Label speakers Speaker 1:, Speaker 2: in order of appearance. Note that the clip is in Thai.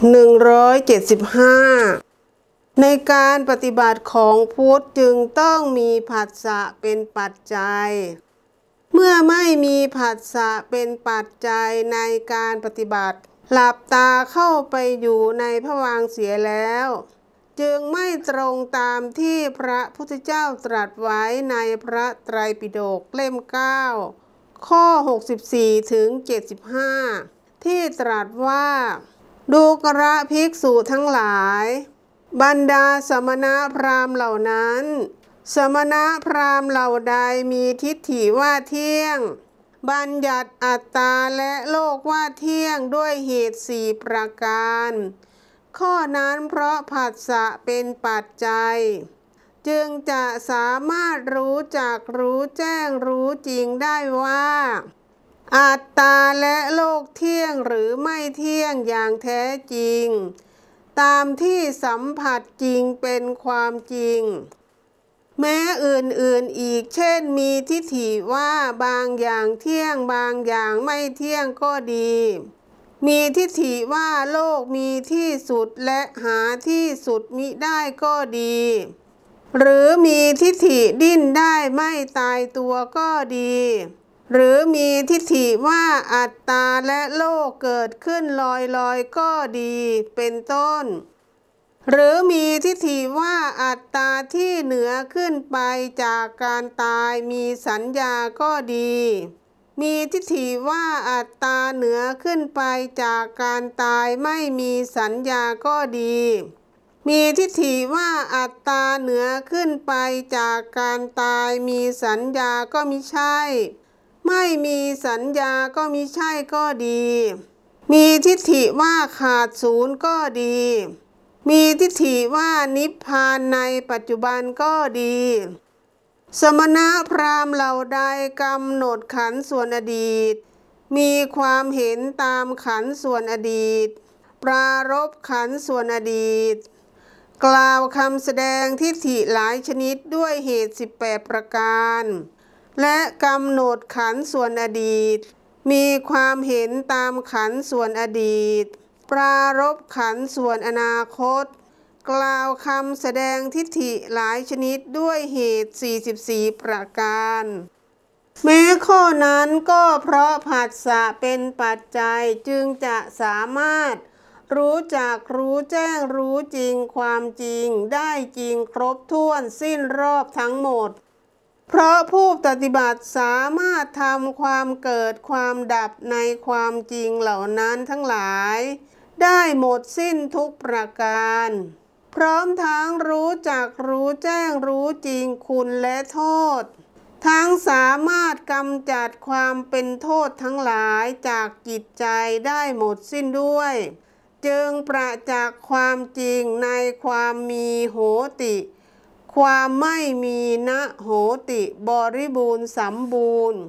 Speaker 1: 175 ในการปฏิบัติของพุทธจึงต้องมีผัสสะเป็นปัจจัย เมื่อไม่มีผัสสะเป็นปัจจัยในการปฏิบัติ หลับตาเข้าไปอยู่ในพระวังเสียแล้ว จึงไม่ตรงตามที่พระพุทธเจ้าตรัสไว้ในพระไตรปิฎกเล่ม 9 ข้อ 64 ถึง 75 ที่ตรัสว่า ดูกระภิกษุทั้งหลาย บรรดาสมณะพราหมณ์เหล่านั้น สมณะพราหมณ์เหล่าใดมีทิฏฐิว่าเที่ยง บัญญัติอัตตาและโลกว่าเที่ยงด้วยเหตุสี่ประการ ข้อนั้นเพราะผัสสะเป็นปัจจัย จึงจะสามารถรู้จักรู้แจ้งรู้จริงได้ว่า อัตตาและโลกเที่ยงหรือไม่เที่ยงอย่างแท้จริง ตามที่สัมผัสจริงเป็นความจริง แม้อื่นๆอีกเช่นมีทิฏฐิว่าบางอย่างเที่ยงบางอย่างไม่เที่ยงก็ดี มีทิฏฐิว่าโลกมีที่สุดและหาที่สุดมิได้ก็ดี หรือมีทิฏฐิดิ้นได้ไม่ตายตัวก็ดี หรือมีทิฏฐิว่าอัตตาและโลกเกิดขึ้นลอยลอยก็ดีเป็นต้น หรือมีทิฏฐิว่าอัตตาที่เหนือขึ้นไปจากการตายมีสัญญาก็ดี มีทิฏฐิว่าอัตตาเหนือขึ้นไปจากการตายไม่มีสัญญาก็ดีมีทิฏฐิว่าอัตตาเหนือขึ้นไปจากการตายมีสัญญาก็มิใช่ ไม่มีสัญญาก็มิใช่ก็ดี มีทิฏฐิว่าขาดศูนย์ก็ดี มีทิฏฐิว่านิพพานในปัจจุบันก็ดี สมณะพราหมณ์เหล่าใดกำหนดขันส่วนอดีต มีความเห็นตามขันส่วนอดีต ปรารบขันส่วนอดีต กล่าวคำแสดงทิฏฐิหลายชนิดด้วยเหตุ 18 ประการ และกำหนดขันส่วนอดีต มีความเห็นตามขันส่วนอดีต ปรารบขันส่วนอนาคต กล่าวคำแสดงทิฏฐิหลายชนิดด้วยเหตุ 44 ประการแม้ข้อนั้นก็เพราะผัสสะเป็นปัจจัยจึงจะสามารถ รู้จักรู้แจ้งรู้จริงความจริงได้จริงครบถ้วนสิ้นรอบทั้งหมด เพราะผู้ปฏิบัติสามารถทำความเกิดความดับในความจริงเหล่านั้นทั้งหลาย ได้หมดสิ้นทุกประการ พร้อมทั้งรู้จักรู้แจ้งรู้จริงคุณและโทษ ทั้งสามารถกำจัดความเป็นโทษทั้งหลายจากจิตใจได้หมดสิ้นด้วย จึงประจักษ์ความจริงในความมีโหติ ความไม่มีนะโหติบริบูรณ์สมบูรณ์